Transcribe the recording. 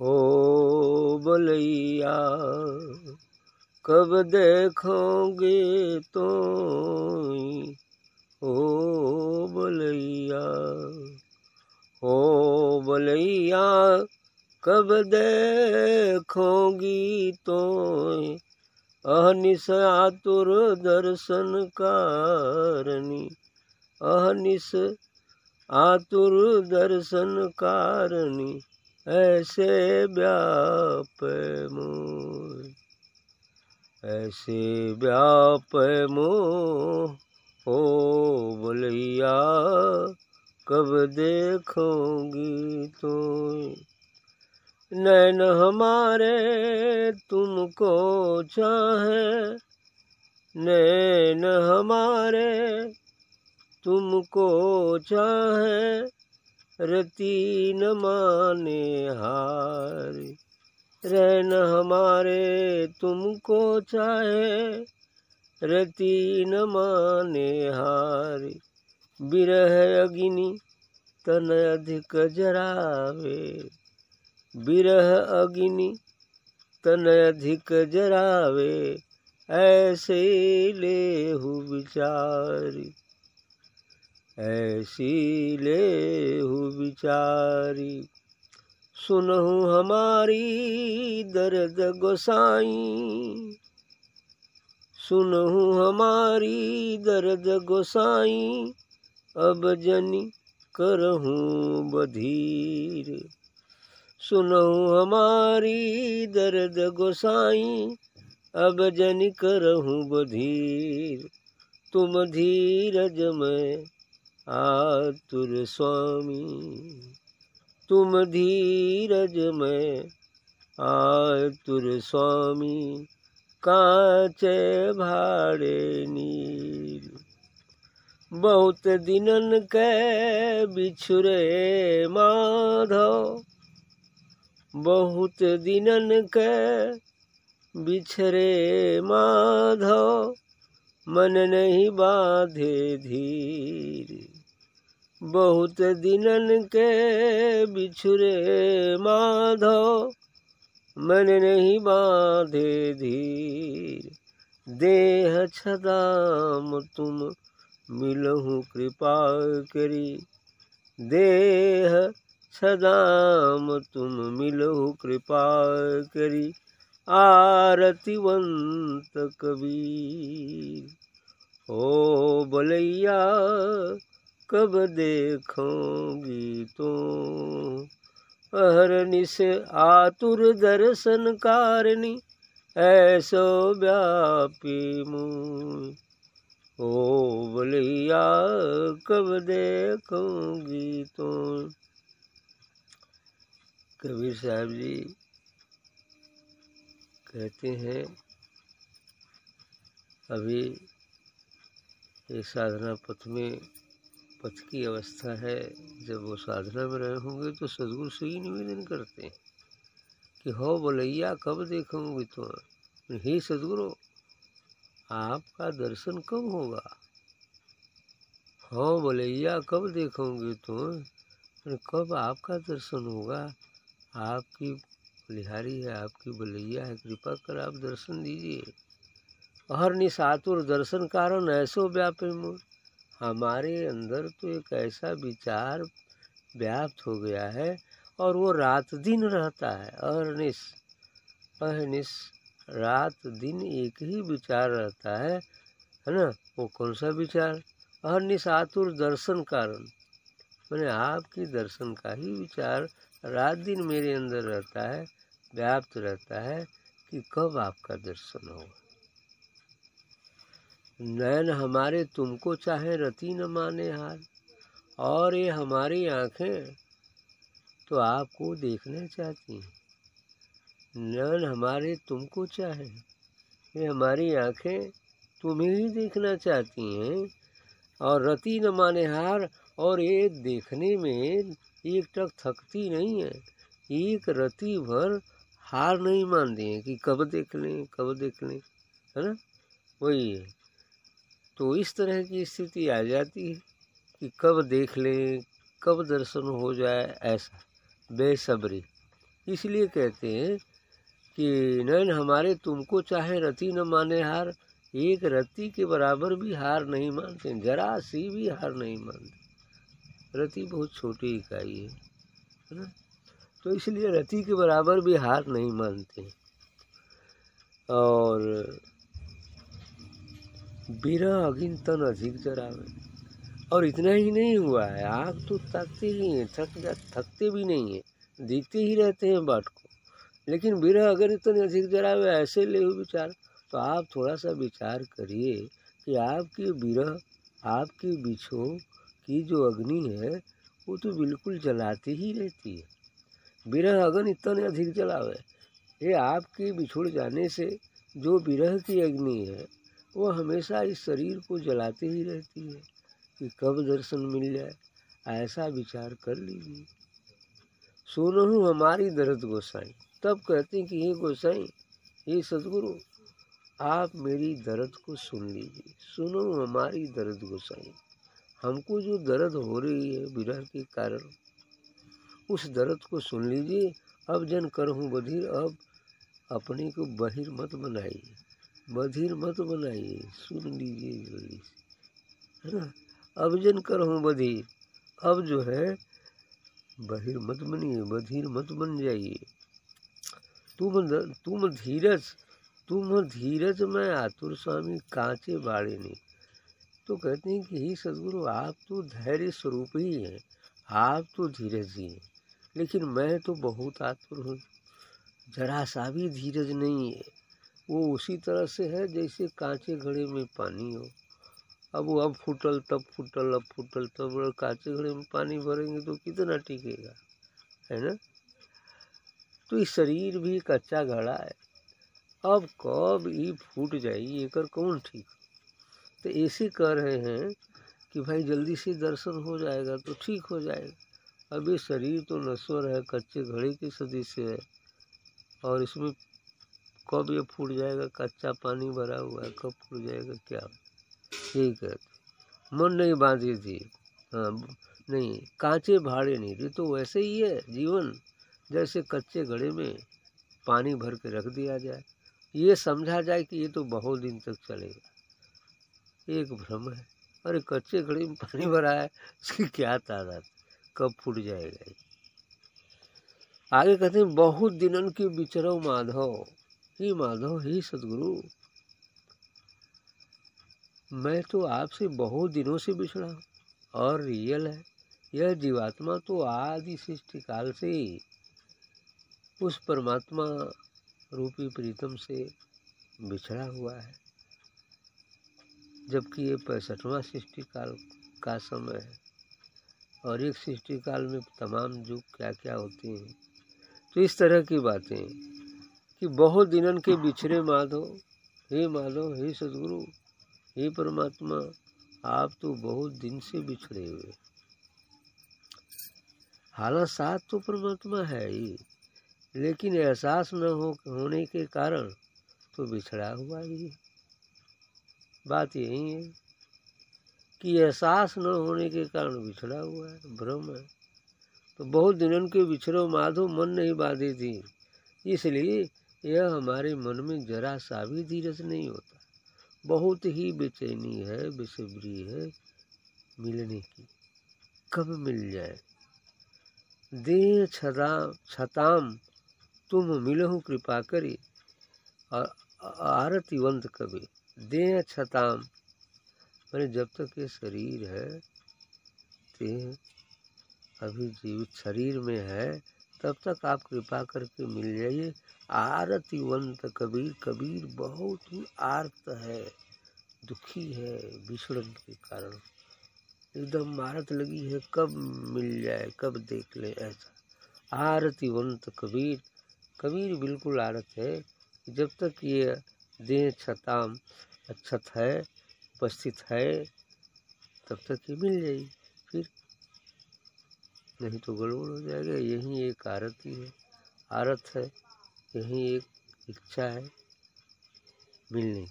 हो बलैया, कब देखोगे तो ओ बलैया। ओ बलैया, कब देखोगी तो अहनिस आतुर दर्शन कारणी अहनिस आतुर दर्शन कारणी। ऐसे व्याप मोह, ऐसे व्याप मोह हो बोलैया, कब देखोगी तो नैन हमारे तुमको चाहे, नैन हमारे तुमको चाहे रती न माने हार। रहन हमारे तुमको चाहे। रति न माने हार। बिरह अग्नि तन अधिक जरावे। बिरह अग्नि तन अधिक जरावे। ऐसे लेहु विचारी। ऐसी लेहु बिचारी। सुनहु हमारी दर्द गोसाई। सुनहु हमारी दर्द गोसाई। अब जनी करहूँ बधीर। सुनहु हमारी दर्द गोसाई। अब जन करहूँ बधीर। तुम धीरज में आतुर स्वामी, तुम धीरज में आतुर स्वामी, काचे भाड़े नील। बहुत दिनन के बिछुरे माधव, बहुत दिनन के बिछरे माधव, मन नहीं बाधे धीर। बहुत दिनन के बिछुरे माधव, मन नहीं बांधे धीर। देह छदाम तुम मिलहु कृपा करी। देह छदाम तुम मिलहु कृपा करी। आरतिवंत कबीर, ओ बलैया कब देखोगी तो? अहरनिश आतुर दर्शन कारणी, ऐसो व्यापी मुँह ओ बलिया, कब देखूँगी तो? कबीर साहब जी कहते हैं, अभी एक साधना पथ में पथ की अवस्था है। जब वो साधना में रहे होंगे तो सदगुरु से ही निवेदन करते हैं कि हो बोलैया, कब देखूँगी तो हे सदगुरु, आपका दर्शन कब होगा? हो बोलैया, कब देखोगे तो कब आपका दर्शन होगा? आपकी बलिहारी है, आपकी बलैया है, कृपा कर आप दर्शन दीजिए। हर निशातुर दर्शन कारण ऐसो व्यापे मोर। हमारे अंदर तो एक ऐसा विचार व्याप्त हो गया है और वो रात दिन रहता है। अहनिस अहनिश रात दिन एक ही विचार रहता है है ना? वो कौन सा विचार? अहनिस आतुर दर्शन कारण। मैंने आपकी दर्शन का ही विचार रात दिन मेरे अंदर रहता है, व्याप्त रहता है कि कब आपका दर्शन होगा। नैन हमारे तुमको चाहे रति न माने हार, और ये हमारी आँखें तो आपको देखना चाहती हैं। नैन हमारे तुमको चाहे, ये हमारी आँखें तुम्हें ही देखना चाहती हैं, और रति न माने हार, और ये देखने में एक टक थकती नहीं है। एक रति भर हार नहीं मानती हैं कि कब देख लें, कब देख लें, है ना? वही है। तो इस तरह की स्थिति आ जाती है कि कब देख लें, कब दर्शन हो जाए, ऐसा। बेसब्री। इसलिए कहते हैं कि नैन हमारे तुमको चाहे रति न माने हार, एक रति के बराबर भी हार नहीं मानते, जरा सी भी हार नहीं मानते। रति बहुत छोटी इकाई है है ना? तो इसलिए रति के बराबर भी हार नहीं मानते। और बिरह अगिन तन अधिक जरावे। और इतना ही नहीं हुआ है आग तो थकते ही हैं, थक जा, थकते भी नहीं है, दिखते ही रहते हैं बाट को। लेकिन बिरह अगर इतने अधिक जरावे, ऐसे ले विचार तो आप थोड़ा सा विचार करिए कि आपकी बिरह, आपके बिछो की जो अग्नि है, वो तो बिल्कुल जलाती ही रहती है। बिरह अगन इतने अधिक जलावे। ये आपके बिछुड़ जाने से जो बिरह की अग्नि है वो हमेशा इस शरीर को जलाते ही रहती है कि कब दर्शन मिल जाए, ऐसा विचार कर लीजिए। सुनो हमारी दर्द गोसाई। तब कहते कि, हे गोसाई, हे सदगुरु, आप मेरी दर्द को सुन लीजिए। सुनो हमारी दर्द गोसाई। हमको जो दर्द हो रही है विरह के कारण, उस दर्द को सुन लीजिए। अब जन करहूँ बधिर, अब अपने को बहिर मत बनाइए बधिर मत बनाइए सुन लीजिए जल्दी है ना? अब जन कर हूँ बधिर अब जो है बधिर मत बनिए बधिर मत बन जाइए। तुम तुम धीरज तुम धीरज में आतुर स्वामी कांचे बाड़े नहीं। तो कहते हैं कि ही सदगुरु, आप तो धैर्य स्वरूप ही हैं, आप तो धीरज ही हैं। लेकिन मैं तो बहुत आतुर हूँ। जरा सा भी धीरज नहीं है। वो उसी तरह से है जैसे कांचे घड़े में पानी हो। अब वो अब फूटल, तब फूटल, अब फूटल, तब कांचे घड़े में पानी भरेंगे तो कितना टिकेगा, है ना? तो ये शरीर भी कच्चा घड़ा है। अब कब ये फूट जाई एकर कौन ठीक? तो ऐसे कह रहे हैं कि भाई जल्दी से दर्शन हो जाएगा तो ठीक हो जाएगा। ये शरीर तो नश्वर है, कच्चे घड़े के सदस्य है और इसमें कब ये फूट जाएगा? कच्चा पानी भरा हुआ है, कब फूट जाएगा क्या? यही कहते मन नहीं बांधी थी। हाँ नहीं, कांचे भाड़े नहीं थे तो वैसे ही है जीवन। जैसे कच्चे घड़े में पानी भर के रख दिया जाए। ये समझा जाए कि ये तो बहुत दिन तक चलेगा। एक भ्रम है। अरे, कच्चे घड़े में पानी भरा है उसकी क्या तादाद? कब फूट जाएगा आगे कहते हैं, बहुत दिनन के बिचरो माधव। ही माधव ही सदगुरु। मैं तो आपसे बहुत दिनों से बिछड़ा हूँ और रियल है। यह जीवात्मा तो आदि सृष्टि काल से उस परमात्मा रूपी प्रीतम से बिछड़ा हुआ है, जबकि ये पैंसठवां सृष्टि काल का समय है और एक सृष्टि काल में तमाम युग क्या क्या होते हैं तो इस तरह की बातें कि बहुत दिनन के बिछड़े माधव, हे माधव, हे सदगुरु, हे परमात्मा, आप तो बहुत दिन से बिछड़े हुए। हालाँकि साथ तो परमात्मा है ही, लेकिन एहसास न हो, होने के कारण तो बिछड़ा हुआ ही है। बात यही है कि एहसास न होने के कारण बिछड़ा हुआ है, भ्रम है। तो बहुत दिनों के बिछड़ो माधो मन नहीं बांधी थी, इसलिए यह हमारे मन में जरा सा भी धीरज नहीं होता। बहुत ही बेचैनी है, बेसब्री है मिलने की। कब मिल जाए? देह छदा, छताम, तुम मिलहु कृपा करे। और आरतीवंत कवि देह छताम। मैंने जब तक ये शरीर है, देह अभी जीवित शरीर में है तब तक आप कृपा करके मिल जाइए। आरतीवंत कबीर कबीर बहुत ही आर्त है, दुखी है बिछड़न के कारण। एकदम मारत लगी है, कब मिल जाए, कब देख ले ऐसा। आरतीवंत कबीर कबीर बिल्कुल आरत है। जब तक ये देह छताम अच्छत है, उपस्थित है, तब तक ये मिल जाएगी। फिर नहीं तो गड़बड़ हो जाएगा। यही एक आरती ही। आरत है। यही एक इच्छा है। मिलने